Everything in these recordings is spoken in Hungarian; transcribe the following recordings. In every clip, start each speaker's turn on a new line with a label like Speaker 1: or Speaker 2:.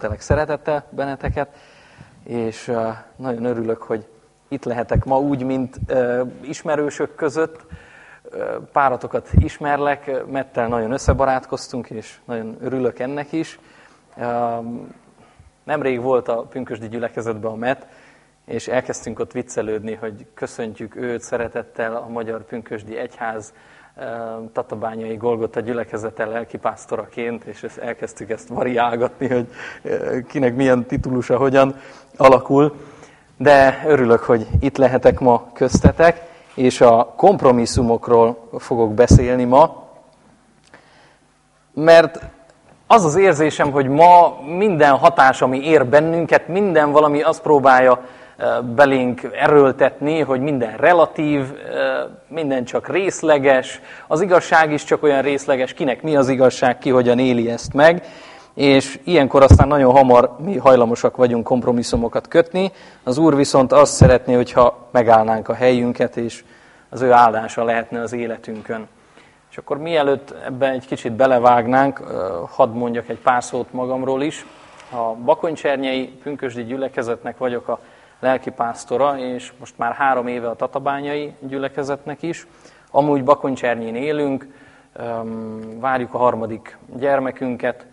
Speaker 1: Telek szeretettel benneteket, és nagyon örülök, hogy itt lehetek ma úgy, mint ismerősök között. Páratokat ismerlek, Mettel nagyon összebarátkoztunk, és nagyon örülök ennek is. Nemrég volt a Pünkösdi gyülekezetben a Met, és elkezdtünk ott viccelődni, hogy köszöntjük őt szeretettel a Magyar Pünkösdi Egyház tatabányai Golgota gyülekezete lelkipásztoraként, és ezt elkezdtük ezt variálgatni, hogy kinek milyen titulusa hogyan alakul. De örülök, hogy itt lehetek ma köztetek, és a kompromisszumokról fogok beszélni ma, mert az az érzésem, hogy ma minden hatás, ami ér bennünket, minden valami azt próbálja belénk erőltetni, hogy minden relatív, minden csak részleges, az igazság is csak olyan részleges, kinek mi az igazság, ki hogyan éli ezt meg, és ilyenkor aztán nagyon hamar mi hajlamosak vagyunk kompromisszumokat kötni. Az Úr viszont azt szeretné, hogyha megállnánk a helyünket, és az ő áldása lehetne az életünkön. És akkor mielőtt ebben egy kicsit belevágnánk, hadd mondjak egy pár szót magamról is. A Bakonycsernyei Pünkösdi gyülekezetnek vagyok a lelkipásztora, és most már három éve a tatabányai gyülekezetnek is. Amúgy Bakoncsernyin élünk, várjuk a harmadik gyermekünket,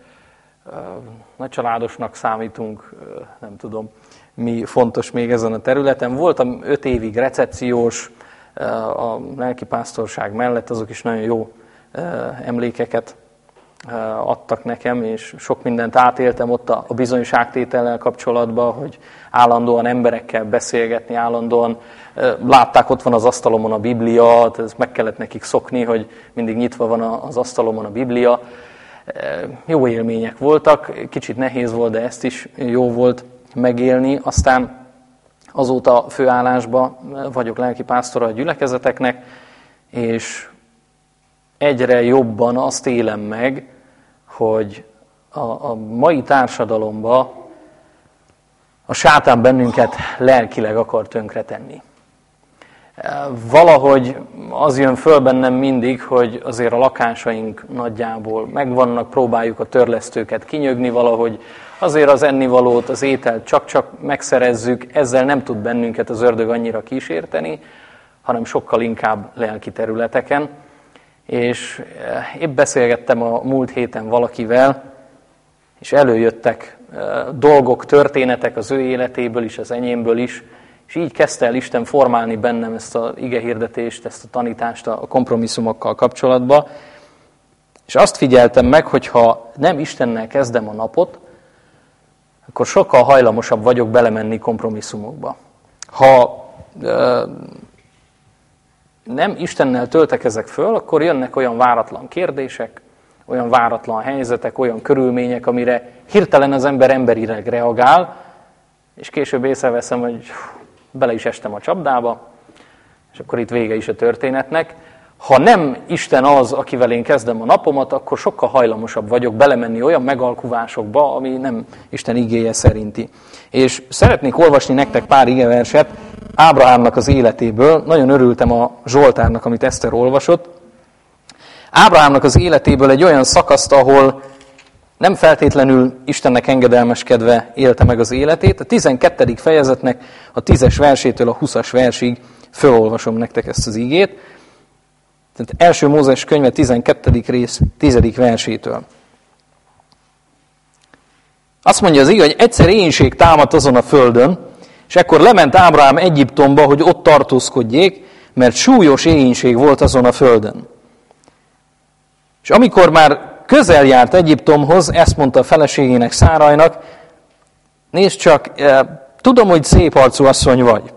Speaker 1: nagy családosnak számítunk, nem tudom, mi fontos még ezen a területen. Voltam öt évig recepciós, a lelkipásztorság mellett, azok is nagyon jó emlékeket adtak nekem, és sok mindent átéltem ott a bizonyságtétellel kapcsolatban, hogy állandóan emberekkel beszélgetni, állandóan látták, ott van az asztalomon a Biblia, ez meg kellett nekik szokni, hogy mindig nyitva van az asztalomon a Biblia. Jó élmények voltak, kicsit nehéz volt, de ezt is jó volt megélni. Aztán azóta főállásba vagyok lelkipásztora a gyülekezeteknek, és egyre jobban azt élem meg, hogy a, a mai társadalomba a sátán bennünket lelkileg akar tönkretenni. Valahogy az jön föl bennem mindig, hogy azért a lakásaink nagyjából megvannak, próbáljuk a törlesztőket kinyögni valahogy, azért az ennivalót, az ételt csak-csak megszerezzük, ezzel nem tud bennünket az ördög annyira kísérteni, hanem sokkal inkább lelki területeken. És eh, épp beszélgettem a múlt héten valakivel, és előjöttek eh, dolgok, történetek az ő életéből is, az enyémből is, és így kezdte el Isten formálni bennem ezt a igehirdetést, ezt a tanítást a kompromisszumokkal kapcsolatban. És azt figyeltem meg, hogy ha nem Istennel kezdem a napot, akkor sokkal hajlamosabb vagyok belemenni kompromisszumokba. Ha eh, nem Istennel töltekezek föl, akkor jönnek olyan váratlan kérdések, olyan váratlan helyzetek, olyan körülmények, amire hirtelen az ember emberileg reagál, és később észreveszem, hogy bele is estem a csapdába, és akkor itt vége is a történetnek. Ha nem Isten az, akivel én kezdem a napomat, akkor sokkal hajlamosabb vagyok belemenni olyan megalkuvásokba, ami nem Isten igéje szerinti. És szeretnék olvasni nektek pár igeverset Ábrahámnak az életéből. Nagyon örültem a Zsoltárnak, amit Eszter olvasott. Ábrahámnak az életéből egy olyan szakaszt, ahol nem feltétlenül Istennek engedelmeskedve élte meg az életét. A 12. fejezetnek a 10-es versétől a 20-as versig fölolvasom nektek ezt az ígét. Tehát első Mózes könyve 12. rész 10. versétől. Azt mondja az ige, hogy egyszer éjség támadt azon a földön, és ekkor lement Ábrahám Egyiptomba, hogy ott tartózkodjék, mert súlyos éhínség volt azon a földön. És amikor már közel járt Egyiptomhoz, ezt mondta a feleségének Szárajnak, nézd csak, eh, tudom, hogy szép arcú asszony vagy.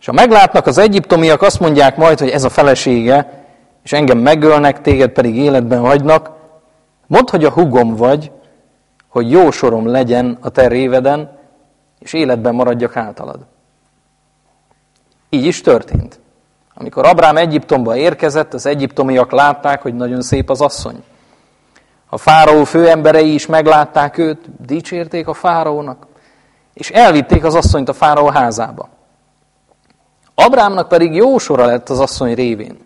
Speaker 1: És ha meglátnak az egyiptomiak, azt mondják majd, hogy ez a felesége, és engem megölnek, téged pedig életben hagynak, mondd, hogy a hugom vagy, hogy jó sorom legyen a te réveden, és életben maradjak általad. Így is történt. Amikor Abrám Egyiptomba érkezett, az egyiptomiak látták, hogy nagyon szép az asszony. A fáraó főemberei is meglátták őt, dicsérték a fáraónak, és elvitték az asszonyt a fáraó házába. Abrámnak pedig jó sora lett az asszony révén.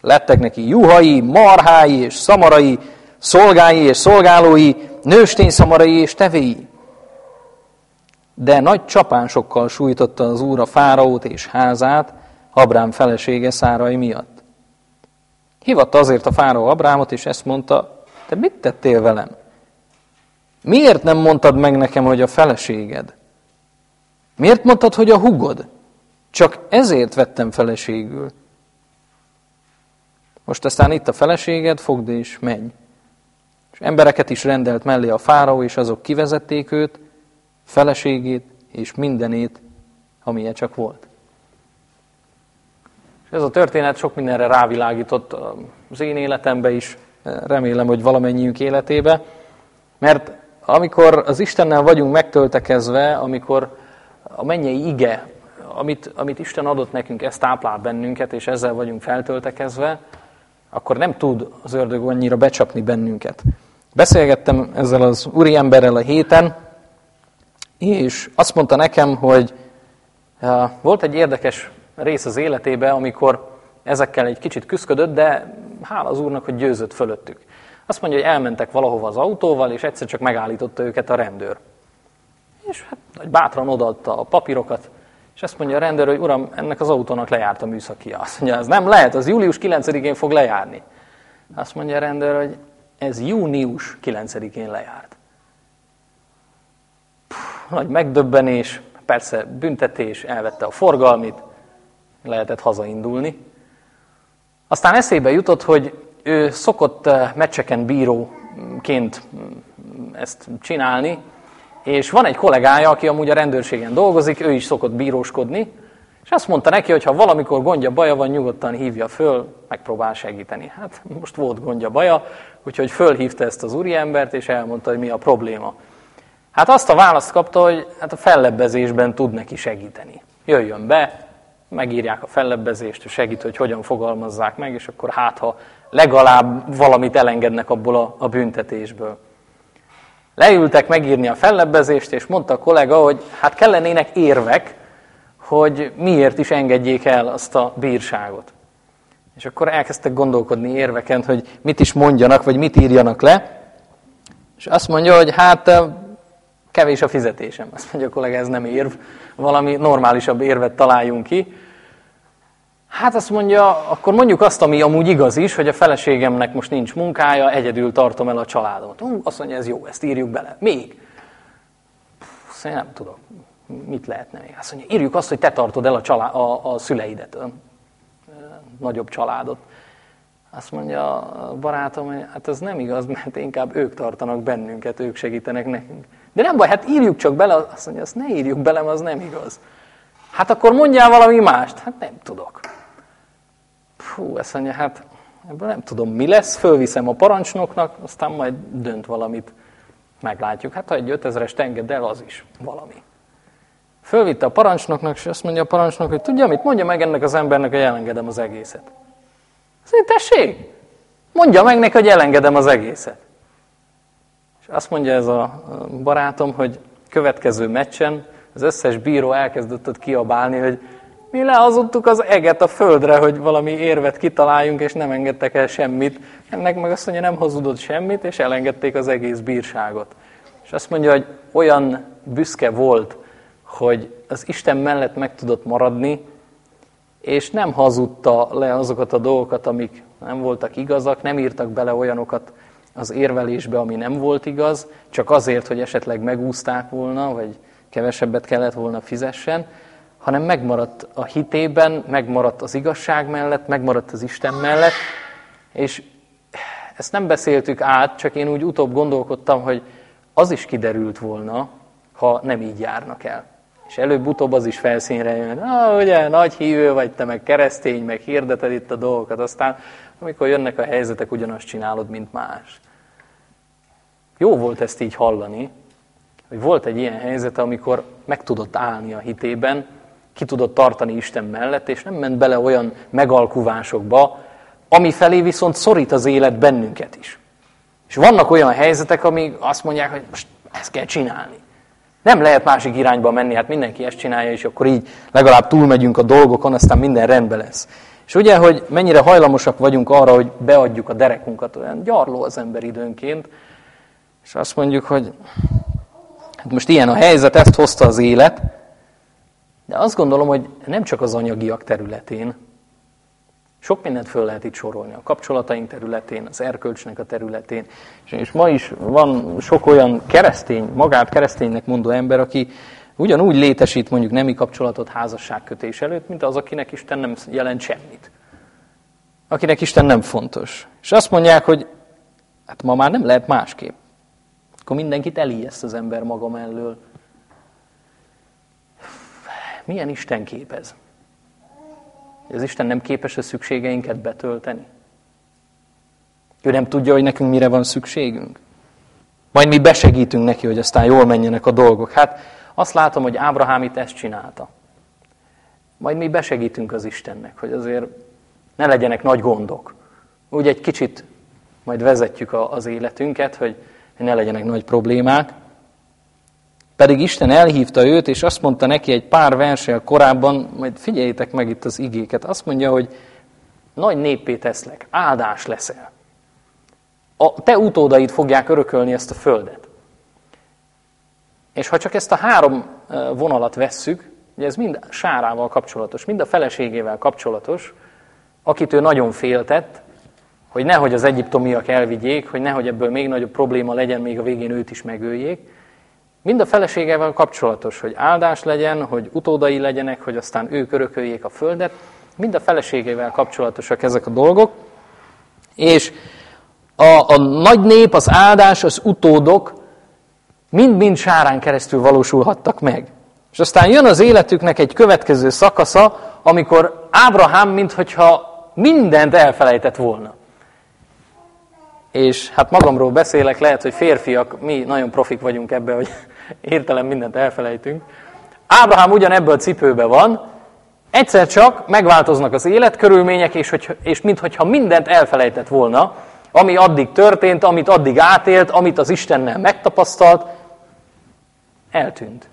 Speaker 1: Lettek neki juhai, marhái és szamarai, szolgái és szolgálói, nőstény szamarai és tevéi. De nagy csapásokkal sújtotta az úr a fáraót és házát, Abrám felesége Szárai miatt. Hivatta azért a fáraó Abrámot, és ezt mondta, te mit tettél velem? Miért nem mondtad meg nekem, hogy a feleséged? Miért mondtad, hogy a hugod? Csak ezért vettem feleségül. Most aztán itt a feleséged, fogd és menj. És embereket is rendelt mellé a fáraó, és azok kivezették őt, feleségét és mindenét, amilyen csak volt. És ez a történet sok mindenre rávilágított az én életembe is, remélem, hogy valamennyiünk életébe, mert amikor az Istennel vagyunk megtöltekezve, amikor a mennyei ige, amit, amit Isten adott nekünk, ezt táplál bennünket, és ezzel vagyunk feltöltekezve, akkor nem tud az ördög annyira becsapni bennünket. Beszélgettem ezzel az úri emberrel a héten, és azt mondta nekem, hogy volt egy érdekes rész az életébe, amikor ezekkel egy kicsit küzdött, de hála az Úrnak, hogy győzött fölöttük. Azt mondja, hogy elmentek valahova az autóval, és egyszer csak megállította őket a rendőr. És hát bátran odaadta a papírokat, és azt mondja a rendőr, hogy uram, ennek az autónak lejárt a műszakia. Azt mondja, ez nem lehet, az július 9-én fog lejárni. Azt mondja a rendőr, hogy ez június 9-én lejárt. Puh, nagy megdöbbenés, persze büntetés, elvette a forgalmit, lehetett hazaindulni. Aztán eszébe jutott, hogy ő szokott eh, meccseken bíróként mm, ezt csinálni, és van egy kollégája, aki amúgy a rendőrségen dolgozik, ő is szokott bíróskodni, és azt mondta neki, hogy ha valamikor gondja, baja van, nyugodtan hívja föl, megpróbál segíteni. Hát most volt gondja, baja, úgyhogy fölhívta ezt az úriembert, és elmondta, hogy mi a probléma. Hát azt a választ kapta, hogy hát a fellebbezésben tud neki segíteni. Jöjjön be, megírják a fellebbezést, és segít, hogy hogyan fogalmazzák meg, és akkor hát, ha legalább valamit elengednek abból a, a büntetésből. Leültek megírni a fellebbezést, és mondta a kollega, hogy hát kellenének érvek, hogy miért is engedjék el azt a bírságot. És akkor elkezdtek gondolkodni érveken, hogy mit is mondjanak, vagy mit írjanak le. És azt mondja, hogy hát kevés a fizetésem. Azt mondja a kollega, ez nem érv, valami normálisabb érvet találjunk ki. Hát azt mondja, akkor mondjuk azt, ami amúgy igaz is, hogy a feleségemnek most nincs munkája, egyedül tartom el a családomat. Hú, azt mondja, ez jó, ezt írjuk bele. Még? Azt nem tudom, mit lehetne még. Azt mondja, írjuk azt, hogy te tartod el a, család, a, a szüleidet, a nagyobb családot. Azt mondja a barátom, hogy hát ez nem igaz, mert inkább ők tartanak bennünket, ők segítenek nekünk. De nem baj, hát írjuk csak bele, azt mondja, azt ne írjuk bele, az nem igaz. Hát akkor mondjál valami mást. Hát nem tudok. Fú, ezt mondja, hát ebből nem tudom, mi lesz, fölviszem a parancsnoknak, aztán majd dönt valamit, meglátjuk. Hát ha egy 5000-es enged el, az is valami. Fölvitte a parancsnoknak, és azt mondja a parancsnok, hogy tudja mit, mondja meg ennek az embernek, hogy elengedem az egészet. Mondja, tessék, mondja meg neki, hogy elengedem az egészet. És azt mondja ez a barátom, hogy következő meccsen az összes bíró elkezdett ott kiabálni, hogy mi lehazudtuk az eget a földre, hogy valami érvet kitaláljunk, és nem engedtek el semmit. Ennek meg azt mondja, nem hazudott semmit, és elengedték az egész bírságot. És azt mondja, hogy olyan büszke volt, hogy az Isten mellett meg tudott maradni, és nem hazudta le azokat a dolgokat, amik nem voltak igazak, nem írtak bele olyanokat az érvelésbe, ami nem volt igaz, csak azért, hogy esetleg megúzták volna, vagy kevesebbet kellett volna fizessen, hanem megmaradt a hitében, megmaradt az igazság mellett, megmaradt az Isten mellett, és ezt nem beszéltük át, csak én úgy utóbb gondolkodtam, hogy az is kiderült volna, ha nem így járnak el. És előbb-utóbb az is felszínre jön, ah, ugye, nagy hívő vagy te, meg keresztény, meg hirdeted itt a dolgokat, aztán amikor jönnek a helyzetek, ugyanazt csinálod, mint más. Jó volt ezt így hallani, hogy volt egy ilyen helyzet, amikor meg tudott állni a hitében, ki tudott tartani Isten mellett, és nem ment bele olyan megalkuvásokba, ami felé viszont szorít az élet bennünket is. És vannak olyan helyzetek, amik azt mondják, hogy most ezt kell csinálni. Nem lehet másik irányba menni, hát mindenki ezt csinálja, és akkor így legalább túlmegyünk a dolgokon, aztán minden rendben lesz. És ugye, hogy mennyire hajlamosak vagyunk arra, hogy beadjuk a derekunkat, olyan gyarló az ember időnként, és azt mondjuk, hogy hát most ilyen a helyzet, ezt hozta az élet, de azt gondolom, hogy nem csak az anyagiak területén, sok mindent föl lehet itt sorolni, a kapcsolataink területén, az erkölcsnek a területén. És ma is van sok olyan keresztény, magát kereszténynek mondó ember, aki ugyanúgy létesít mondjuk nemi kapcsolatot házasságkötés előtt, mint az, akinek Isten nem jelent semmit. Akinek Isten nem fontos. És azt mondják, hogy hát ma már nem lehet másképp. Akkor mindenkit elijeszt az ember maga mellől. Milyen Isten kép ez? Hogy az Isten nem képes a szükségeinket betölteni? Ő nem tudja, hogy nekünk mire van szükségünk? Majd mi besegítünk neki, hogy aztán jól menjenek a dolgok. Hát azt látom, hogy Ábrahám itt ezt csinálta. Majd mi besegítünk az Istennek, hogy azért ne legyenek nagy gondok. Úgy egy kicsit majd vezetjük az életünket, hogy ne legyenek nagy problémák. Pedig Isten elhívta őt, és azt mondta neki egy pár versel korábban, majd figyeljétek meg itt az igéket, azt mondja, hogy nagy néppé teszlek, áldás leszel. A te utódaid fogják örökölni ezt a földet. És ha csak ezt a három vonalat vesszük, ugye ez mind Sárával kapcsolatos, mind a feleségével kapcsolatos, akit ő nagyon féltett, hogy nehogy az egyiptomiak elvigyék, hogy nehogy ebből még nagyobb probléma legyen, még a végén őt is megöljék. Mind a feleségevel kapcsolatos, hogy áldás legyen, hogy utódai legyenek, hogy aztán ők örököljék a földet. Mind a feleségével kapcsolatosak ezek a dolgok. És a, a nagy nép, az áldás, az utódok mind-mind sárán keresztül valósulhattak meg. És aztán jön az életüknek egy következő szakasza, amikor Ábrahám, mintha mindent elfelejtett volna. És hát magamról beszélek, lehet, hogy férfiak, mi nagyon profik vagyunk ebbe, hogy értelem mindent elfelejtünk. Ábrahám ugyanebből a cipőbe van, egyszer csak megváltoznak az életkörülmények, és, hogy, és mintha mindent elfelejtett volna, ami addig történt, amit addig átélt, amit az Istennel megtapasztalt, eltűnt.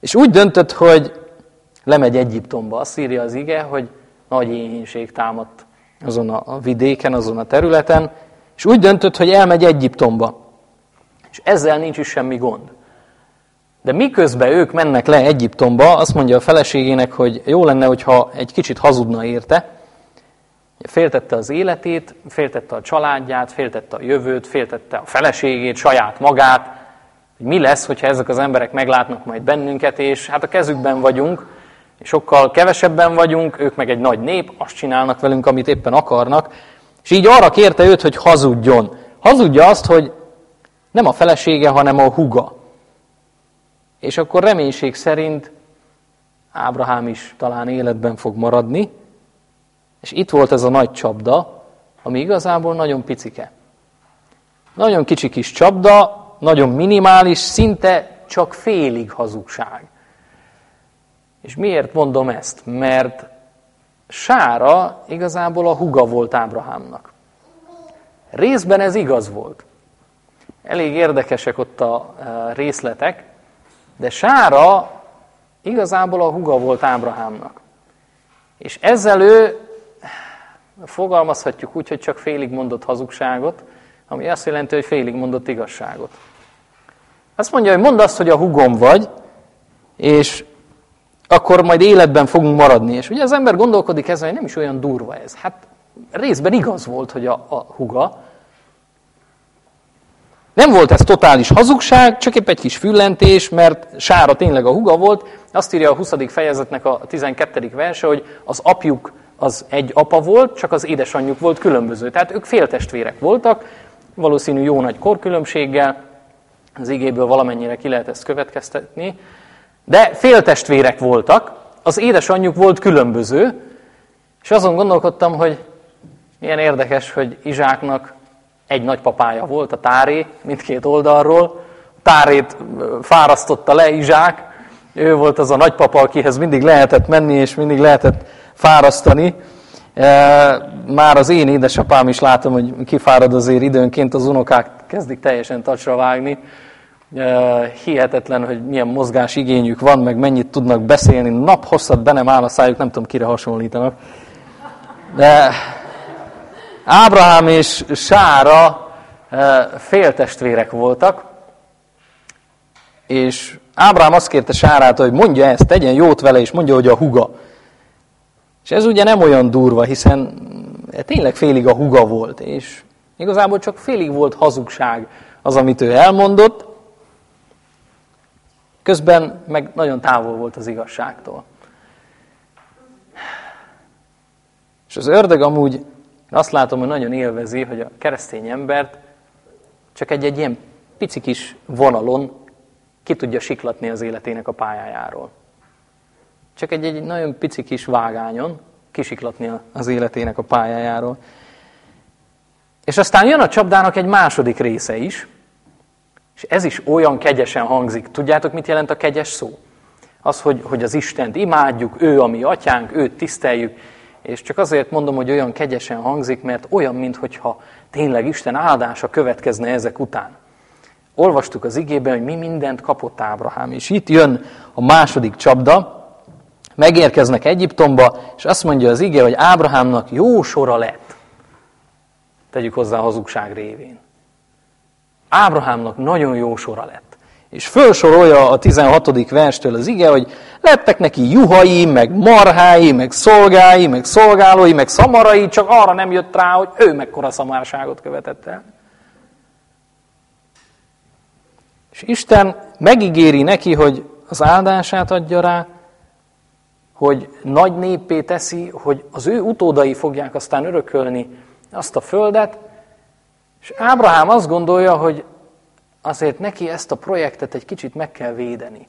Speaker 1: És úgy döntött, hogy lemegy Egyiptomba. Azt írja az ige, hogy nagy éhénység támadt azon a vidéken, azon a területen, és úgy döntött, hogy elmegy Egyiptomba. És ezzel nincs is semmi gond. De miközben ők mennek le Egyiptomba, azt mondja a feleségének, hogy jó lenne, hogyha egy kicsit hazudna érte. Féltette az életét, féltette a családját, féltette a jövőt, féltette a feleségét, saját magát, mi lesz, hogyha ezek az emberek meglátnak majd bennünket, és hát a kezükben vagyunk, és sokkal kevesebben vagyunk, ők meg egy nagy nép, azt csinálnak velünk, amit éppen akarnak, és így arra kérte őt, hogy hazudjon. Hazudja azt, hogy nem a felesége, hanem a huga. És akkor reménység szerint Ábrahám is talán életben fog maradni, és itt volt ez a nagy csapda, ami igazából nagyon picike. Nagyon kicsi kis csapda, nagyon minimális, szinte csak félig hazugság. És miért mondom ezt? Mert Sára igazából a huga volt Ábrahámnak. Részben ez igaz volt. Elég érdekesek ott a e, részletek, de Sára igazából a huga volt Ábrahámnak. És ezzel ő fogalmazhatjuk úgy, hogy csak félig mondott hazugságot, ami azt jelenti, hogy félig mondott igazságot. Azt mondja, hogy mondd azt, hogy a hugom vagy, és akkor majd életben fogunk maradni. És ugye az ember gondolkodik ezzel, hogy nem is olyan durva ez. Hát részben igaz volt, hogy a, a huga. Nem volt ez totális hazugság, csak épp egy kis füllentés, mert Sára tényleg a huga volt. Azt írja a 20. fejezetnek a 12. verse, hogy az apjuk az egy apa volt, csak az édesanyjuk volt különböző. Tehát ők féltestvérek voltak, valószínű jó nagy korkülönbséggel, az igéből valamennyire ki lehet ezt következtetni, de féltestvérek voltak, az édesanyjuk volt különböző, és azon gondolkodtam, hogy milyen érdekes, hogy Izsáknak egy nagypapája volt, a Táré, mindkét oldalról. Tárét fárasztotta le Izsák, ő volt az a nagypapa, akihez mindig lehetett menni, és mindig lehetett fárasztani. Már az én édesapám is látom, hogy kifárad azért időnként, az unokák kezdik teljesen tacsra vágni. Hihetetlen, hogy milyen mozgás igényük van, meg mennyit tudnak beszélni. Nap hosszat be nem áll a szájuk, nem tudom, kire hasonlítanak. De Ábrahám és Sára féltestvérek voltak, és Ábrahám azt kérte Sárát, hogy mondja ezt, tegyen jót vele, és mondja, hogy a huga. És ez ugye nem olyan durva, hiszen tényleg félig a huga volt, és igazából csak félig volt hazugság az, amit ő elmondott, közben meg nagyon távol volt az igazságtól. És az ördög amúgy azt látom, hogy nagyon élvezi, hogy a keresztény embert csak egy-egy ilyen pici kis vonalon ki tudja siklatni az életének a pályájáról. Csak egy-egy nagyon pici kis vágányon kisiklatni az életének a pályájáról. És aztán jön a csapdának egy második része is, és ez is olyan kegyesen hangzik. Tudjátok, mit jelent a kegyes szó? Az, hogy, hogy az Istent imádjuk, ő a mi atyánk, őt tiszteljük, és csak azért mondom, hogy olyan kegyesen hangzik, mert olyan, mintha tényleg Isten áldása következne ezek után. Olvastuk az igében, hogy mi mindent kapott Ábrahám, és itt jön a második csapda, megérkeznek Egyiptomba, és azt mondja az ige, hogy Ábrahámnak jó sora lett. Tegyük hozzá a hazugság révén. Ábrahámnak nagyon jó sora lett. És felsorolja a 16. verstől az ige, hogy lettek neki juhai, meg marhái, meg szolgái, meg szolgálói, meg szamarai, csak arra nem jött rá, hogy ő mekkora szamárságot követett el. És Isten megígéri neki, hogy az áldását adja rá, hogy nagy népé teszi, hogy az ő utódai fogják aztán örökölni azt a földet, és Ábrahám azt gondolja, hogy azért neki ezt a projektet egy kicsit meg kell védeni.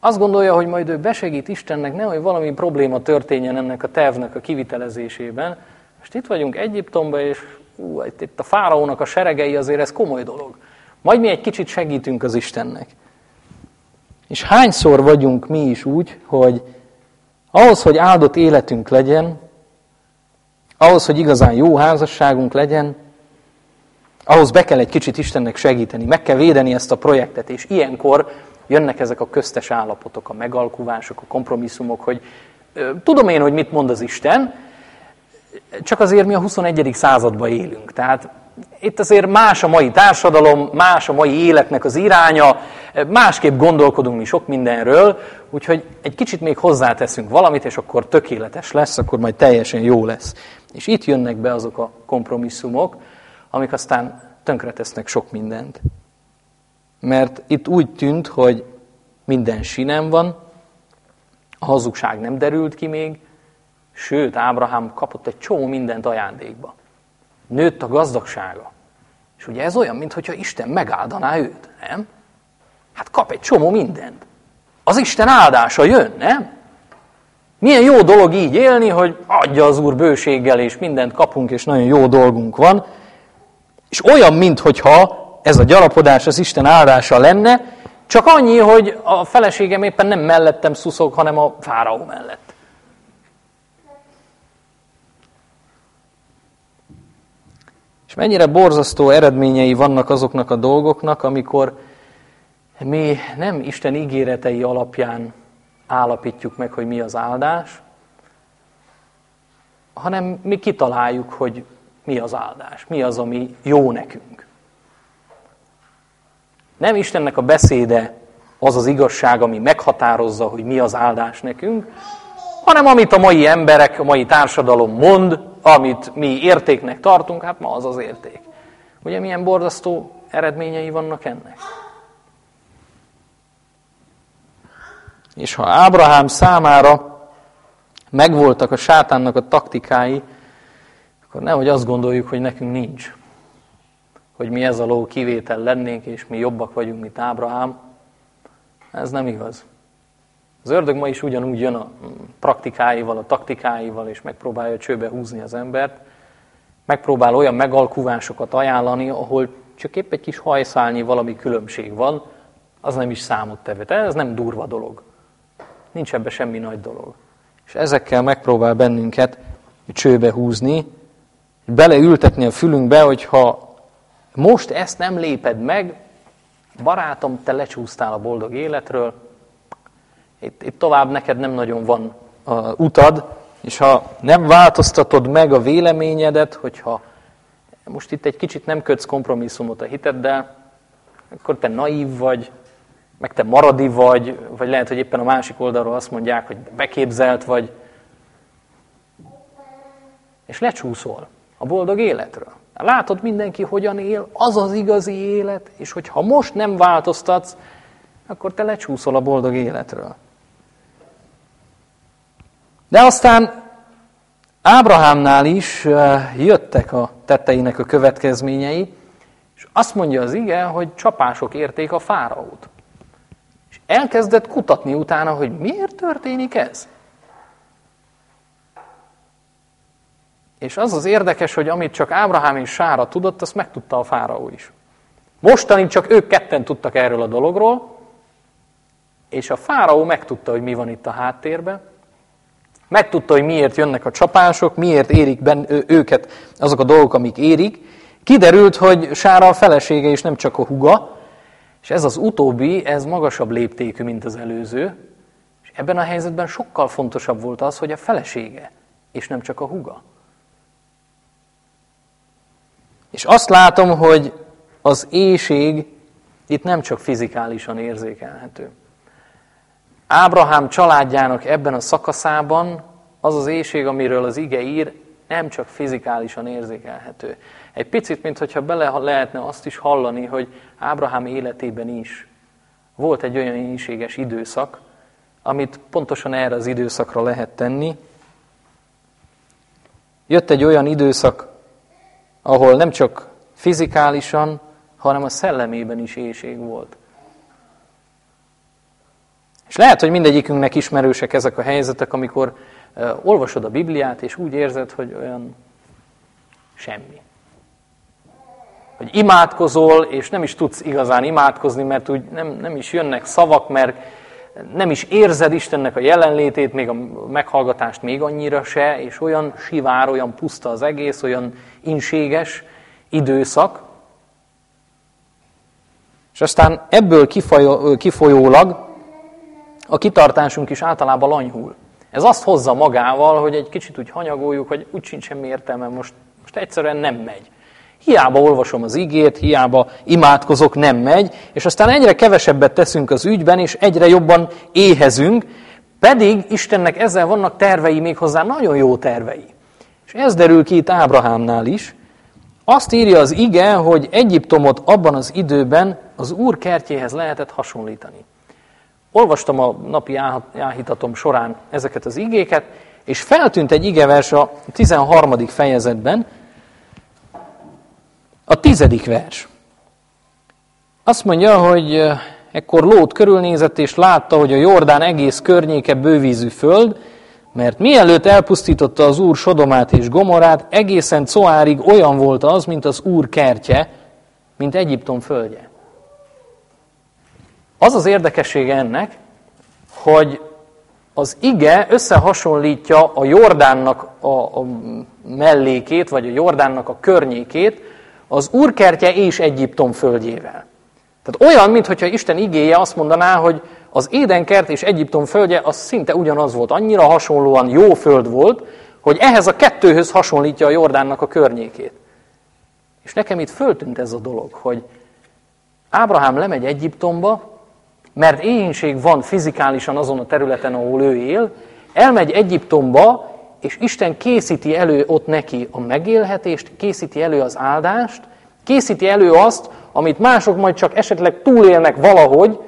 Speaker 1: Azt gondolja, hogy majd ő besegít Istennek, nem, hogy valami probléma történjen ennek a tervnek a kivitelezésében. Most itt vagyunk Egyiptomban, és ú, itt a fáraónak a seregei, azért ez komoly dolog. Majd mi egy kicsit segítünk az Istennek. És hányszor vagyunk mi is úgy, hogy ahhoz, hogy áldott életünk legyen, ahhoz, hogy igazán jó házasságunk legyen, ahhoz be kell egy kicsit Istennek segíteni, meg kell védeni ezt a projektet, és ilyenkor jönnek ezek a köztes állapotok, a megalkuvások, a kompromisszumok, hogy tudom én, hogy mit mond az Isten, csak azért mi a 21. században élünk. Tehát itt azért más a mai társadalom, más a mai életnek az iránya, másképp gondolkodunk mi sok mindenről, úgyhogy egy kicsit még hozzáteszünk valamit, és akkor tökéletes lesz, akkor majd teljesen jó lesz. És itt jönnek be azok a kompromisszumok, amik aztán tönkretesznek sok mindent. Mert itt úgy tűnt, hogy minden sinem van, a hazugság nem derült ki még, sőt, Ábrahám kapott egy csomó mindent ajándékba. Nőtt a gazdagsága. És ugye ez olyan, mintha Isten megáldaná őt, nem? Hát kap egy csomó mindent. Az Isten áldása jön, nem? Milyen jó dolog így élni, hogy adja az Úr bőséggel, és mindent kapunk, és nagyon jó dolgunk van, és olyan, mintha ez a gyarapodás az Isten áldása lenne, csak annyi, hogy a feleségem éppen nem mellettem szuszog, hanem a fáraó mellett. És mennyire borzasztó eredményei vannak azoknak a dolgoknak, amikor mi nem Isten ígéretei alapján állapítjuk meg, hogy mi az áldás, hanem mi kitaláljuk, hogy mi az áldás, mi az, ami jó nekünk. Nem Istennek a beszéde az az igazság, ami meghatározza, hogy mi az áldás nekünk, hanem amit a mai emberek, a mai társadalom mond, amit mi értéknek tartunk, hát ma az az érték. Ugye milyen borzasztó eredményei vannak ennek? És ha Ábrahám számára megvoltak a sátánnak a taktikái, akkor nehogy azt gondoljuk, hogy nekünk nincs. Hogy mi ez a ló kivétel lennénk, és mi jobbak vagyunk, mint Ábrahám. Ez nem igaz. Az ördög ma is ugyanúgy jön a praktikáival, a taktikáival, és megpróbálja csőbe húzni az embert. Megpróbál olyan megalkuvásokat ajánlani, ahol csak épp egy kis hajszálnyi valami különbség van, az nem is számot tevet. Ez nem durva dolog. Nincs ebbe semmi nagy dolog. És ezekkel megpróbál bennünket csőbe húzni, beleültetni a fülünkbe, hogyha most ezt nem léped meg, barátom, te lecsúsztál a boldog életről, itt, itt tovább neked nem nagyon van uh, utad, És ha nem változtatod meg a véleményedet, hogyha most itt egy kicsit nem kötsz kompromisszumot a hiteddel, akkor te naív vagy, meg te maradi vagy, vagy lehet, hogy éppen a másik oldalról azt mondják, hogy beképzelt vagy, és lecsúszol a boldog életről. Látod mindenki hogyan él, az az igazi élet, és hogyha most nem változtatsz, akkor te lecsúszol a boldog életről. De aztán Ábrahámnál is jöttek a tetteinek a következményei, és azt mondja az ige, hogy csapások érték a fáraót. És elkezdett kutatni utána, hogy miért történik ez. És az az érdekes, hogy amit csak Ábrahám és Sára tudott, azt megtudta a fáraó is. Mostanig csak ők ketten tudtak erről a dologról, és a fáraó megtudta, hogy mi van itt a háttérben, megtudta, hogy miért jönnek a csapások, miért érik ben, őket azok a dolgok, amik érik. Kiderült, hogy Sára a felesége és nem csak a huga, és ez az utóbbi, ez magasabb léptékű, mint az előző, és ebben a helyzetben sokkal fontosabb volt az, hogy a felesége, és nem csak a huga. És azt látom, hogy az éjség itt nem csak fizikálisan érzékelhető. Ábrahám családjának ebben a szakaszában az az éjség, amiről az ige ír, nem csak fizikálisan érzékelhető. Egy picit, mintha bele lehetne azt is hallani, hogy Ábrahám életében is volt egy olyan éjséges időszak, amit pontosan erre az időszakra lehet tenni. Jött egy olyan időszak, ahol nem csak fizikálisan, hanem a szellemében is éjség volt. És lehet, hogy mindegyikünknek ismerősek ezek a helyzetek, amikor uh, olvasod a Bibliát, és úgy érzed, hogy olyan semmi. Hogy imádkozol, és nem is tudsz igazán imádkozni, mert úgy nem, nem is jönnek szavak, mert nem is érzed Istennek a jelenlétét, még a meghallgatást még annyira se, és olyan sivár, olyan puszta az egész, olyan inséges időszak. És aztán ebből kifolyólag a kitartásunk is általában lanyhul. Ez azt hozza magával, hogy egy kicsit úgy hanyagoljuk, hogy úgy sincs semmi értelme, most, most egyszerűen nem megy. Hiába olvasom az igét, hiába imádkozok, nem megy, és aztán egyre kevesebbet teszünk az ügyben, és egyre jobban éhezünk, pedig Istennek ezzel vannak tervei, még hozzá nagyon jó tervei. És ez derül ki itt Ábrahámnál is. Azt írja az ige, hogy Egyiptomot abban az időben az Úr kertjéhez lehetett hasonlítani. Olvastam a napi áhítatom során ezeket az igéket, és feltűnt egy igevers a 13. fejezetben, a tizedik vers. Azt mondja, hogy ekkor Lót körülnézett, és látta, hogy a Jordán egész környéke bővízű föld, mert mielőtt elpusztította az Úr Sodomát és Gomorát, egészen Coárig olyan volt az, mint az Úr kertje, mint Egyiptom földje. Az az érdekessége ennek, hogy az ige összehasonlítja a Jordánnak a, mellékét, vagy a Jordánnak a környékét az úrkertje és Egyiptom földjével. Tehát olyan, mintha Isten igéje azt mondaná, hogy az Édenkert és Egyiptom földje az szinte ugyanaz volt, annyira hasonlóan jó föld volt, hogy ehhez a kettőhöz hasonlítja a Jordánnak a környékét. És nekem itt föltűnt ez a dolog, hogy Ábrahám lemegy Egyiptomba, mert éhénység van fizikálisan azon a területen, ahol ő él, elmegy Egyiptomba, és Isten készíti elő ott neki a megélhetést, készíti elő az áldást, készíti elő azt, amit mások majd csak esetleg túlélnek valahogy,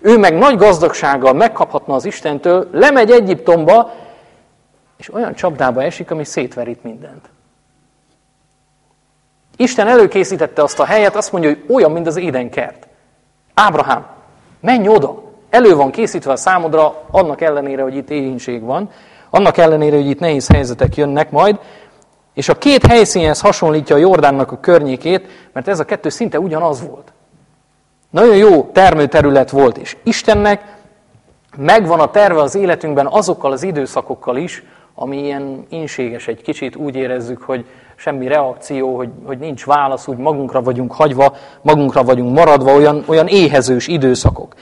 Speaker 1: ő meg nagy gazdagsággal megkaphatna az Istentől, lemegy Egyiptomba, és olyan csapdába esik, ami szétverít mindent. Isten előkészítette azt a helyet, azt mondja, hogy olyan, mint az édenkert. Ábrahám, menj oda! Elő van készítve a számodra, annak ellenére, hogy itt éhínség van, annak ellenére, hogy itt nehéz helyzetek jönnek majd, és a két helyszínhez hasonlítja a Jordánnak a környékét, mert ez a kettő szinte ugyanaz volt. Nagyon jó termőterület volt, és Istennek megvan a terve az életünkben azokkal az időszakokkal is, ami ilyen inséges egy kicsit, úgy érezzük, hogy semmi reakció, hogy, hogy nincs válasz, úgy magunkra vagyunk hagyva, magunkra vagyunk maradva, olyan, olyan éhezős időszakok.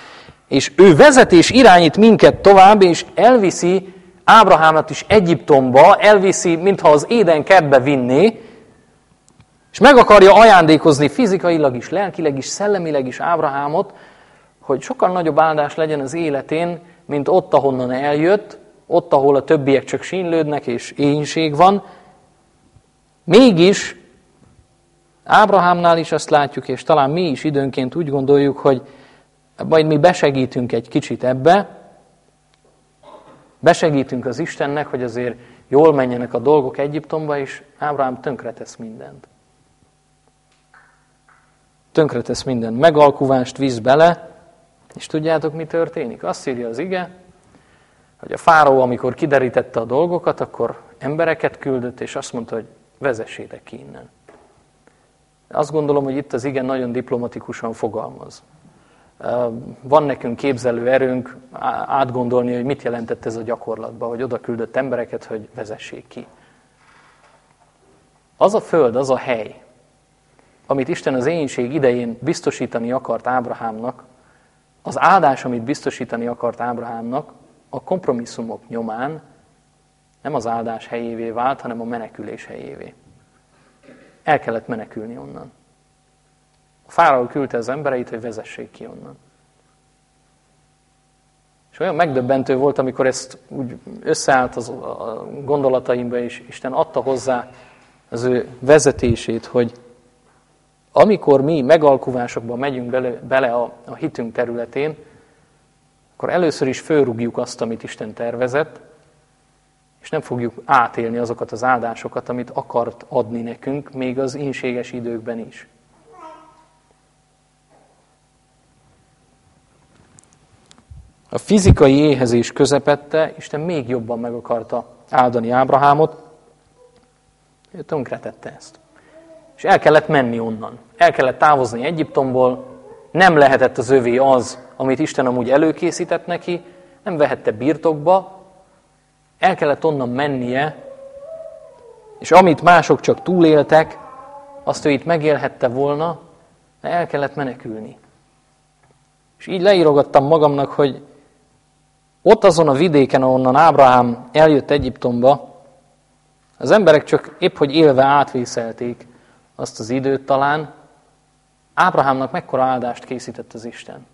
Speaker 1: És ő vezet és irányít minket tovább, és elviszi Ábrahámot is Egyiptomba elviszi, mintha az éden kertbe vinné, és meg akarja ajándékozni fizikailag is, lelkileg is, szellemileg is Ábrahámot, hogy sokkal nagyobb áldás legyen az életén, mint ott, ahonnan eljött, ott, ahol a többiek csak sínlődnek és éhínség van. Mégis Ábrahámnál is azt látjuk, és talán mi is időnként úgy gondoljuk, hogy majd mi besegítünk egy kicsit ebbe, besegítünk az Istennek, hogy azért jól menjenek a dolgok Egyiptomba, és Ábrahám tönkretesz mindent. Tönkretesz mindent. Megalkuvást visz bele, és tudjátok, mi történik? Azt írja az ige, hogy a fáraó, amikor kiderítette a dolgokat, akkor embereket küldött, és azt mondta, hogy vezessétek ki innen. Azt gondolom, hogy itt az igen nagyon diplomatikusan fogalmaz. Van nekünk képzelő erőnk átgondolni, hogy mit jelentett ez a gyakorlatban, hogy oda küldött embereket, hogy vezessék ki. Az a föld, az a hely, amit Isten az énség idején biztosítani akart Ábrahámnak, az áldás, amit biztosítani akart Ábrahámnak, a kompromisszumok nyomán nem az áldás helyévé vált, hanem a menekülés helyévé. El kellett menekülni onnan. A fáraó küldte az embereit, hogy vezessék ki onnan. És olyan megdöbbentő volt, amikor ezt úgy összeállt az, a gondolataimba, és Isten adta hozzá az ő vezetését, hogy amikor mi megalkuvásokba megyünk bele, bele a, a hitünk területén, akkor először is fölrúgjuk azt, amit Isten tervezett, és nem fogjuk átélni azokat az áldásokat, amit akart adni nekünk, még az inséges időkben is. A fizikai éhezés közepette Isten még jobban meg akarta áldani Ábrahámot, ő tönkretette ezt. És el kellett menni onnan. El kellett távozni Egyiptomból, nem lehetett az övé az, amit Isten amúgy előkészített neki, nem vehette birtokba, el kellett onnan mennie, és amit mások csak túléltek, azt ő itt megélhette volna, de el kellett menekülni. És így leírogattam magamnak, hogy ott azon a vidéken, ahonnan Ábrahám eljött Egyiptomba, az emberek csak épp, hogy élve átvészelték azt az időt talán, Ábrahámnak mekkora áldást készített az Isten.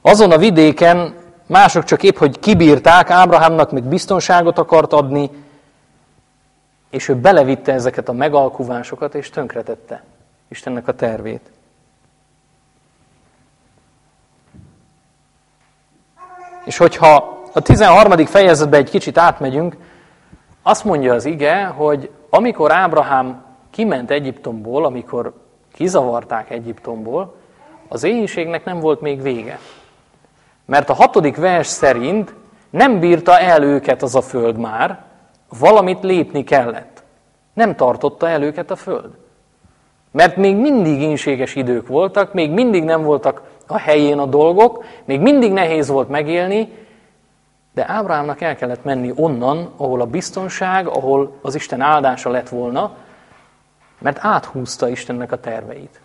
Speaker 1: Azon a vidéken mások csak épp, hogy kibírták, Ábrahámnak még biztonságot akart adni, és ő belevitte ezeket a megalkuvásokat, és tönkretette Istennek a tervét. És hogyha a 13. fejezetbe egy kicsit átmegyünk, azt mondja az ige, hogy amikor Ábrahám kiment Egyiptomból, amikor kizavarták Egyiptomból, az éhínségnek nem volt még vége. Mert a hatodik vers szerint nem bírta el őket az a föld már, valamit lépni kellett. Nem tartotta el őket a föld. Mert még mindig inséges idők voltak, még mindig nem voltak a helyén a dolgok, még mindig nehéz volt megélni, de Ábrahámnak el kellett menni onnan, ahol a biztonság, ahol az Isten áldása lett volna, mert áthúzta Istennek a terveit.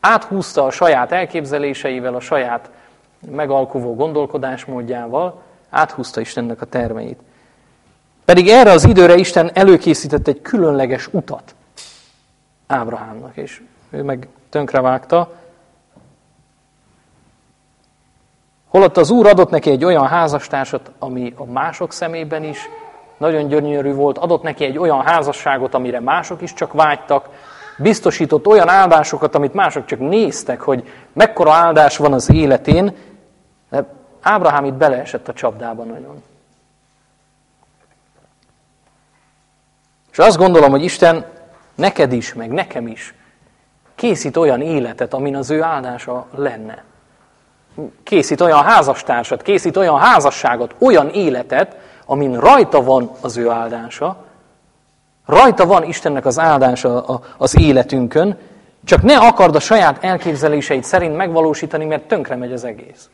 Speaker 1: Áthúzta a saját elképzeléseivel, a saját megalkuvó gondolkodásmódjával, áthúzta Istennek a terveit. Pedig erre az időre Isten előkészített egy különleges utat Ábrahámnak, és ő meg tönkrevágta. Holott az Úr adott neki egy olyan házastársat, ami a mások szemében is nagyon gyönyörű volt, adott neki egy olyan házasságot, amire mások is csak vágytak, biztosított olyan áldásokat, amit mások csak néztek, hogy mekkora áldás van az életén, de Ábrahám itt beleesett a csapdába nagyon. És azt gondolom, hogy Isten neked is, meg nekem is készít olyan életet, amin az ő áldása lenne. Készít olyan házastársat, készít olyan házasságot, olyan életet, amin rajta van az ő áldása, rajta van Istennek az áldása az életünkön, csak ne akard a saját elképzeléseit szerint megvalósítani, mert tönkre megy az egész.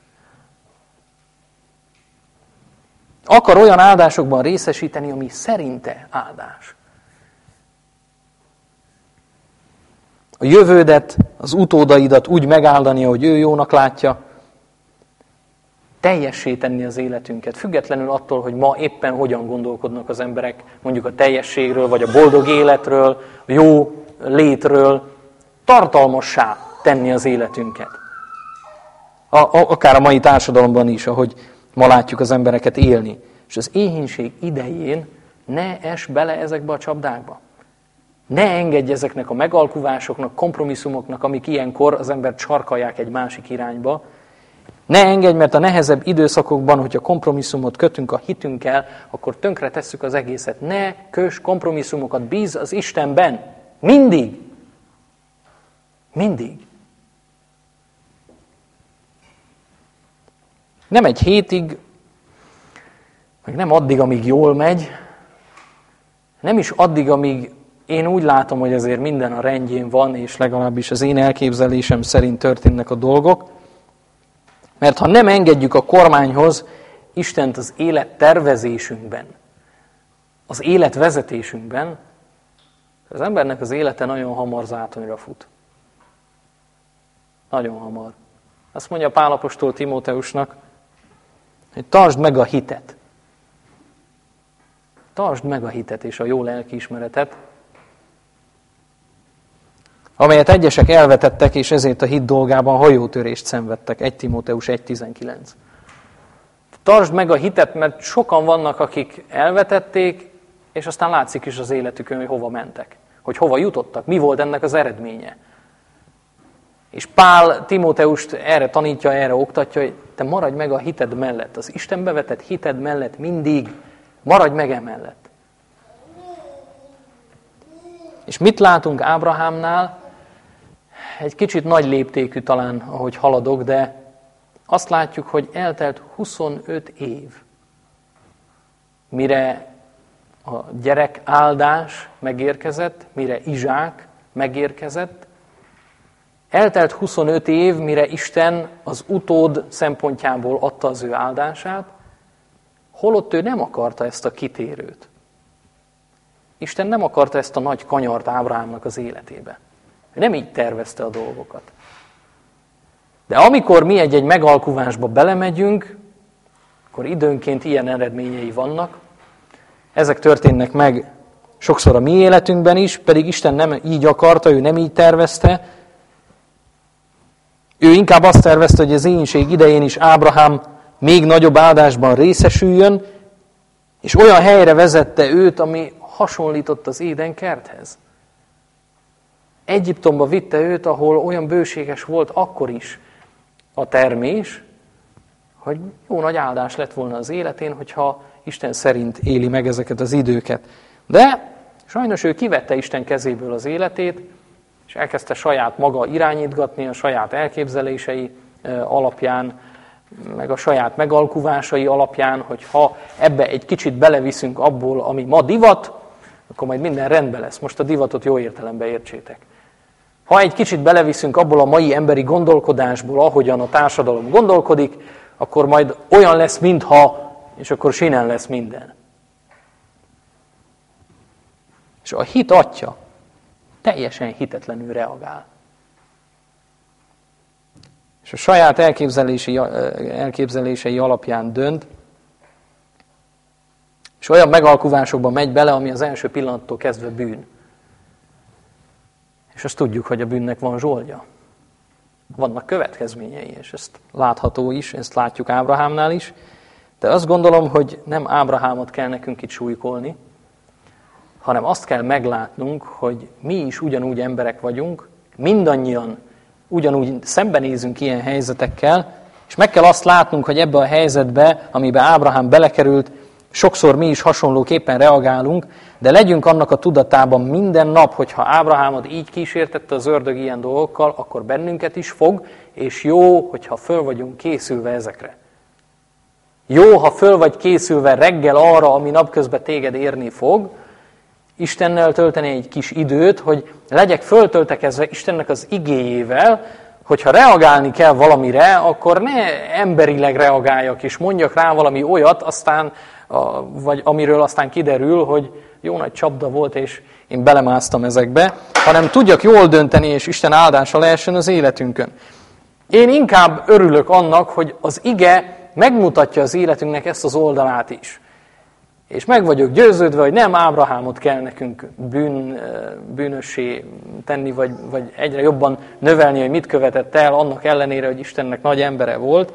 Speaker 1: Akar olyan áldásokban részesíteni, ami szerinte áldás. A jövődet, az utódaidat úgy megáldani, hogy ő jónak látja, teljessé tenni az életünket, függetlenül attól, hogy ma éppen hogyan gondolkodnak az emberek, mondjuk a teljességről, vagy a boldog életről, a jó létről, tartalmassá tenni az életünket. A, a, akár a mai társadalomban is, ahogy ma látjuk az embereket élni. És az éhínség idején ne es bele ezekbe a csapdákba. Ne engedj ezeknek a megalkuvásoknak, kompromisszumoknak, amik ilyenkor az ember csarkalják egy másik irányba. Ne engedj, mert a nehezebb időszakokban, hogyha kompromisszumot kötünk a hitünkkel, akkor tönkre tesszük az egészet. Ne kös kompromisszumokat, bíz az Istenben. Mindig. Mindig. Nem egy hétig, meg nem addig, amíg jól megy, nem is addig, amíg én úgy látom, hogy azért minden a rendjén van, és legalábbis az én elképzelésem szerint történnek a dolgok. Mert ha nem engedjük a kormányhoz Istent az élet tervezésünkben, az élet vezetésünkben, az embernek az élete nagyon hamar zátonyra fut. Nagyon hamar. Azt mondja Pálapostól Timóteusnak, hogy tartsd meg a hitet. Tartsd meg a hitet és a jó lelkiismeretet, amelyet egyesek elvetettek, és ezért a hit dolgában hajótörést szenvedtek. 1 Timóteus 1.19. Tartsd meg a hitet, mert sokan vannak, akik elvetették, és aztán látszik is az életükön, hogy hova mentek. Hogy hova jutottak, mi volt ennek az eredménye. És Pál Timóteust erre tanítja, erre oktatja, hogy te maradj meg a hited mellett, az Istenbe vetett hited mellett mindig, maradj meg emellett. És mit látunk Ábrahámnál? Egy kicsit nagy léptékű talán, ahogy haladok, de azt látjuk, hogy eltelt 25 év, mire a gyerek áldás megérkezett, mire Izsák megérkezett, Eltelt 25 év, mire Isten az utód szempontjából adta az ő áldását, holott ő nem akarta ezt a kitérőt. Isten nem akarta ezt a nagy kanyart Ábrahámnak az életébe. Nem így tervezte a dolgokat. De amikor mi egy-egy megalkuvásba belemegyünk, akkor időnként ilyen eredményei vannak. Ezek történnek meg sokszor a mi életünkben is, pedig Isten nem így akarta, ő nem így tervezte, ő inkább azt tervezte, hogy az énség idején is Ábrahám még nagyobb áldásban részesüljön, és olyan helyre vezette őt, ami hasonlított az Éden kerthez. Egyiptomba vitte őt, ahol olyan bőséges volt akkor is a termés, hogy jó nagy áldás lett volna az életén, hogyha Isten szerint éli meg ezeket az időket. De sajnos ő kivette Isten kezéből az életét, és elkezdte saját maga irányítgatni a saját elképzelései alapján, meg a saját megalkuvásai alapján, hogy ha ebbe egy kicsit beleviszünk abból, ami ma divat, akkor majd minden rendben lesz. Most a divatot jó értelemben értsétek. Ha egy kicsit beleviszünk abból a mai emberi gondolkodásból, ahogyan a társadalom gondolkodik, akkor majd olyan lesz, mintha, és akkor sinen lesz minden. És a hit atya teljesen hitetlenül reagál. És a saját elképzelési, elképzelései alapján dönt, és olyan megalkuvásokba megy bele, ami az első pillanattól kezdve bűn. És azt tudjuk, hogy a bűnnek van zsolja. Vannak következményei, és ezt látható is, ezt látjuk Ábrahámnál is. De azt gondolom, hogy nem Ábrahámot kell nekünk itt súlykolni, hanem azt kell meglátnunk, hogy mi is ugyanúgy emberek vagyunk, mindannyian ugyanúgy szembenézünk ilyen helyzetekkel, és meg kell azt látnunk, hogy ebbe a helyzetbe, amibe Ábrahám belekerült, sokszor mi is hasonlóképpen reagálunk, de legyünk annak a tudatában minden nap, hogyha Ábrahámot így kísértette az ördög ilyen dolgokkal, akkor bennünket is fog, és jó, hogyha föl vagyunk készülve ezekre. Jó, ha föl vagy készülve reggel arra, ami napközben téged érni fog, Istennel tölteni egy kis időt, hogy legyek föltöltekezve Istennek az igéjével, hogyha reagálni kell valamire, akkor ne emberileg reagáljak, és mondjak rá valami olyat, aztán, vagy amiről aztán kiderül, hogy jó nagy csapda volt, és én belemásztam ezekbe, hanem tudjak jól dönteni, és Isten áldása lehessen az életünkön. Én inkább örülök annak, hogy az ige megmutatja az életünknek ezt az oldalát is. És meg vagyok győződve, hogy nem Ábrahámot kell nekünk bűn, bűnössé tenni, vagy, vagy egyre jobban növelni, hogy mit követett el, annak ellenére, hogy Istennek nagy embere volt,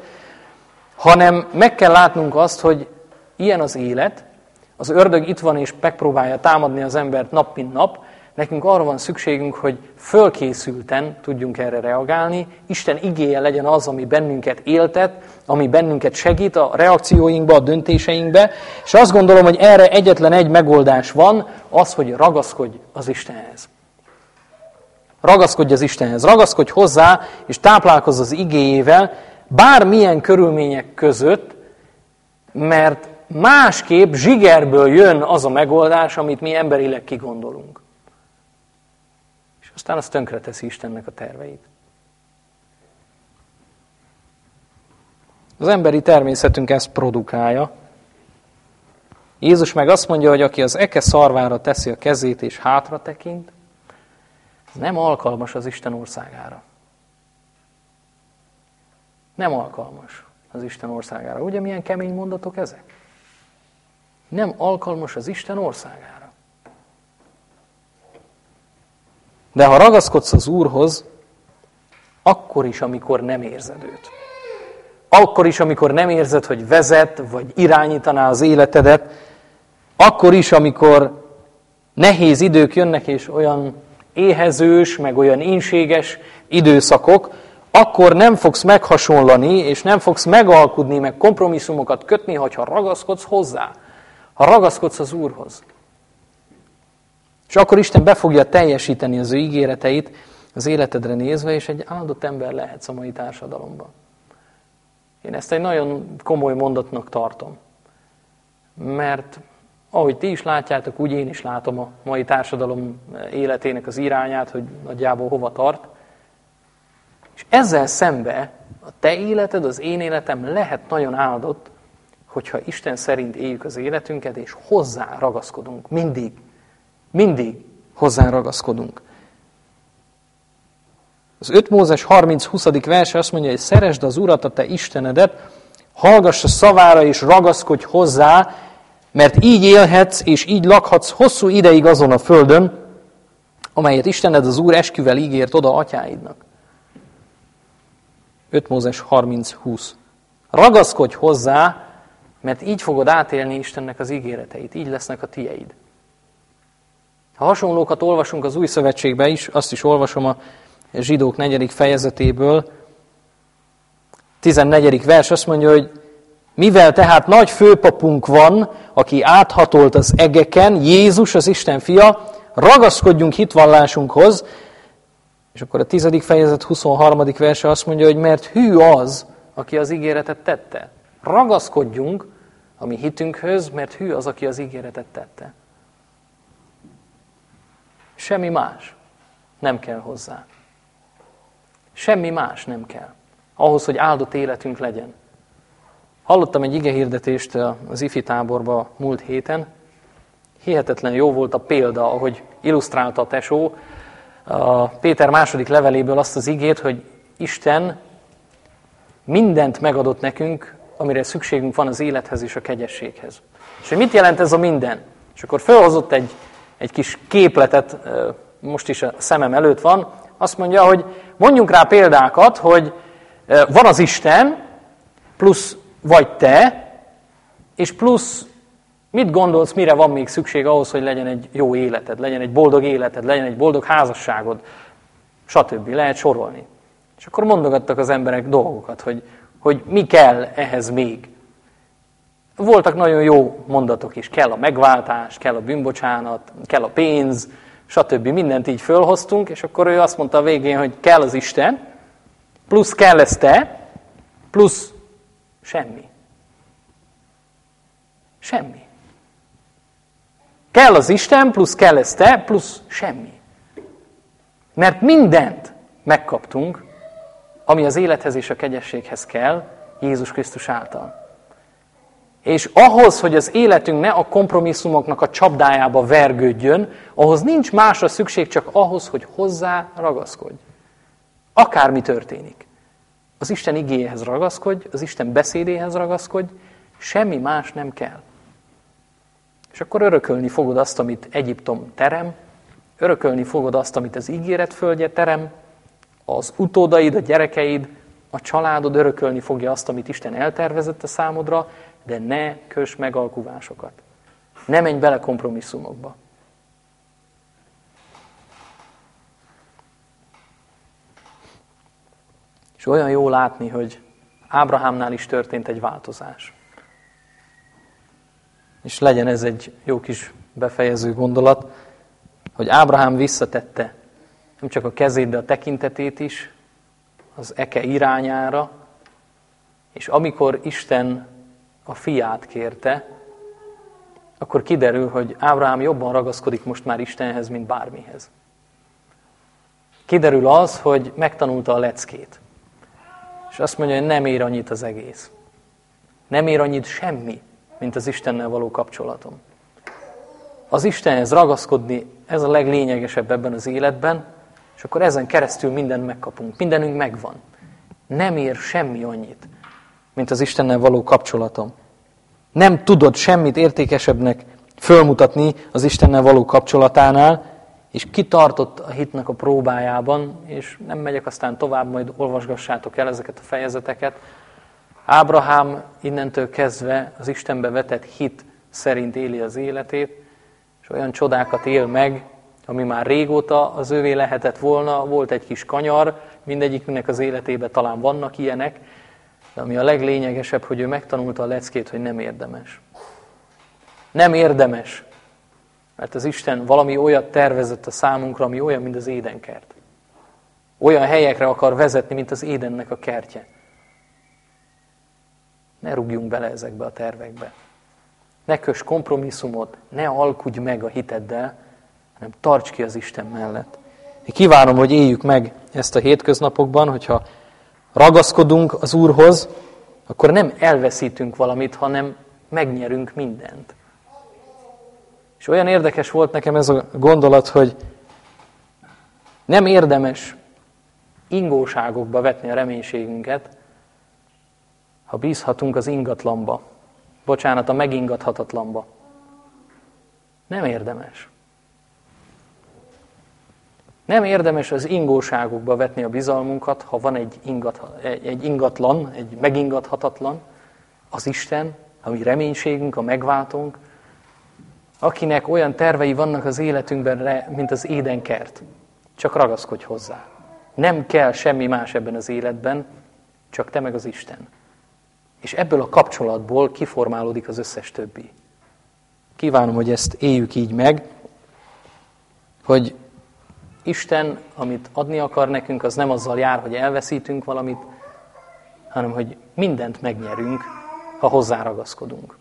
Speaker 1: hanem meg kell látnunk azt, hogy ilyen az élet, az ördög itt van és megpróbálja támadni az embert nap mint nap, nekünk arra van szükségünk, hogy fölkészülten tudjunk erre reagálni, Isten igéje legyen az, ami bennünket éltet, ami bennünket segít a reakcióinkba, a döntéseinkbe, és azt gondolom, hogy erre egyetlen egy megoldás van, az, hogy ragaszkodj az Istenhez. Ragaszkodj az Istenhez, ragaszkodj hozzá, és táplálkozz az igéjével, bármilyen körülmények között, mert másképp zsigerből jön az a megoldás, amit mi emberileg kigondolunk. És aztán az tönkreteszi Istennek a terveit. Az emberi természetünk ezt produkálja. Jézus meg azt mondja, hogy aki az eke szarvára teszi a kezét és hátra tekint, nem alkalmas az Isten országára. Nem alkalmas az Isten országára. Ugye milyen kemény mondatok ezek? Nem alkalmas az Isten országára. De ha ragaszkodsz az Úrhoz, akkor is, amikor nem érzed őt. Akkor is, amikor nem érzed, hogy vezet, vagy irányítaná az életedet, akkor is, amikor nehéz idők jönnek, és olyan éhezős, meg olyan inséges időszakok, akkor nem fogsz meghasonlani, és nem fogsz megalkudni, meg kompromisszumokat kötni, hogyha ragaszkodsz hozzá. Ha ragaszkodsz az Úrhoz. És akkor Isten be fogja teljesíteni az ő ígéreteit az életedre nézve, és egy áldott ember lehetsz a mai társadalomban. Én ezt egy nagyon komoly mondatnak tartom. Mert ahogy ti is látjátok, úgy én is látom a mai társadalom életének az irányát, hogy nagyjából hova tart. És ezzel szembe a te életed, az én életem lehet nagyon áldott, hogyha Isten szerint éljük az életünket, és hozzá ragaszkodunk. Mindig. Mindig hozzá ragaszkodunk. Az 5 Mózes 30-20. verse azt mondja, hogy szeresd az Urat, a te Istenedet, hallgass a szavára és ragaszkodj hozzá, mert így élhetsz és így lakhatsz hosszú ideig azon a földön, amelyet Istened az Úr esküvel ígért oda atyáidnak. 5 Mózes 30-20. Ragaszkodj hozzá, mert így fogod átélni Istennek az ígéreteit, így lesznek a tieid. Ha hasonlókat olvasunk az új szövetségbe is, azt is olvasom a zsidók negyedik fejezetéből, 14. vers azt mondja, hogy mivel tehát nagy főpapunk van, aki áthatolt az egeken, Jézus, az Isten fia, ragaszkodjunk hitvallásunkhoz, és akkor a tizedik fejezet 23. verse azt mondja, hogy mert hű az, aki az ígéretet tette. Ragaszkodjunk a mi hitünkhöz, mert hű az, aki az ígéretet tette. Semmi más nem kell hozzá. Semmi más nem kell. Ahhoz, hogy áldott életünk legyen. Hallottam egy igehirdetést az ifi táborba múlt héten. Hihetetlen jó volt a példa, ahogy illusztrálta a tesó a Péter második leveléből azt az igét, hogy Isten mindent megadott nekünk, amire szükségünk van az élethez és a kegyességhez. És hogy mit jelent ez a minden? És akkor felhozott egy, egy kis képletet, most is a szemem előtt van, azt mondja, hogy mondjunk rá példákat, hogy van az Isten, plusz vagy te, és plusz mit gondolsz, mire van még szükség ahhoz, hogy legyen egy jó életed, legyen egy boldog életed, legyen egy boldog házasságod, stb. Lehet sorolni. És akkor mondogattak az emberek dolgokat, hogy, hogy mi kell ehhez még. Voltak nagyon jó mondatok is. Kell a megváltás, kell a bűnbocsánat, kell a pénz, stb. Mindent így fölhoztunk, és akkor ő azt mondta a végén, hogy kell az Isten, plusz kell ez te, plusz semmi. Semmi. Kell az Isten, plusz kell ez te, plusz semmi. Mert mindent megkaptunk, ami az élethez és a kegyességhez kell, Jézus Krisztus által. És ahhoz, hogy az életünk ne a kompromisszumoknak a csapdájába vergődjön, ahhoz nincs másra szükség, csak ahhoz, hogy hozzá ragaszkodj. Akármi történik. Az Isten igéhez ragaszkodj, az Isten beszédéhez ragaszkodj, semmi más nem kell. És akkor örökölni fogod azt, amit Egyiptom terem, örökölni fogod azt, amit az ígéret földje terem, az utódaid, a gyerekeid, a családod örökölni fogja azt, amit Isten eltervezett a számodra, de ne kös megalkuvásokat. Ne menj bele kompromisszumokba. És olyan jó látni, hogy Ábrahámnál is történt egy változás. És legyen ez egy jó kis befejező gondolat, hogy Ábrahám visszatette nem csak a kezét, de a tekintetét is az eke irányára, és amikor Isten a fiát kérte, akkor kiderül, hogy Ábrahám jobban ragaszkodik most már Istenhez, mint bármihez. Kiderül az, hogy megtanulta a leckét. És azt mondja, hogy nem ér annyit az egész. Nem ér annyit semmi, mint az Istennel való kapcsolatom. Az Istenhez ragaszkodni, ez a leglényegesebb ebben az életben, és akkor ezen keresztül mindent megkapunk. Mindenünk megvan. Nem ér semmi annyit, mint az Istennel való kapcsolatom. Nem tudod semmit értékesebbnek fölmutatni az Istennel való kapcsolatánál, és kitartott a hitnek a próbájában, és nem megyek aztán tovább, majd olvasgassátok el ezeket a fejezeteket. Ábrahám innentől kezdve az Istenbe vetett hit szerint éli az életét, és olyan csodákat él meg, ami már régóta az ővé lehetett volna, volt egy kis kanyar, mindegyiknek az életében talán vannak ilyenek, de ami a leglényegesebb, hogy ő megtanulta a leckét, hogy nem érdemes. Nem érdemes, mert az Isten valami olyat tervezett a számunkra, ami olyan, mint az édenkert. Olyan helyekre akar vezetni, mint az édennek a kertje. Ne rúgjunk bele ezekbe a tervekbe. Ne kös kompromisszumot, ne alkudj meg a hiteddel, hanem tarts ki az Isten mellett. Én kívánom, hogy éljük meg ezt a hétköznapokban, hogyha ragaszkodunk az Úrhoz, akkor nem elveszítünk valamit, hanem megnyerünk mindent. És olyan érdekes volt nekem ez a gondolat, hogy nem érdemes ingóságokba vetni a reménységünket, ha bízhatunk az ingatlanba. Bocsánat, a megingathatatlanba. Nem érdemes. Nem érdemes az ingóságokba vetni a bizalmunkat, ha van egy, ingat, egy ingatlan, egy megingathatatlan, az Isten, ami reménységünk, a megváltónk, akinek olyan tervei vannak az életünkben, mint az édenkert. Csak ragaszkodj hozzá. Nem kell semmi más ebben az életben, csak te meg az Isten. És ebből a kapcsolatból kiformálódik az összes többi. Kívánom, hogy ezt éljük így meg, hogy Isten, amit adni akar nekünk, az nem azzal jár, hogy elveszítünk valamit, hanem hogy mindent megnyerünk, ha hozzáragaszkodunk.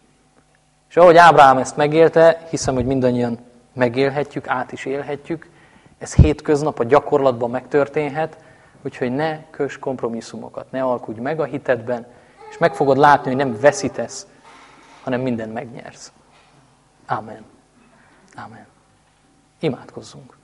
Speaker 1: És ahogy Ábrahám ezt megélte, hiszem, hogy mindannyian megélhetjük, át is élhetjük, ez hétköznap a gyakorlatban megtörténhet, úgyhogy ne kös kompromisszumokat, ne alkudj meg a hitedben, és meg fogod látni, hogy nem veszítesz, hanem minden megnyersz. Amen. Amen. Imádkozzunk.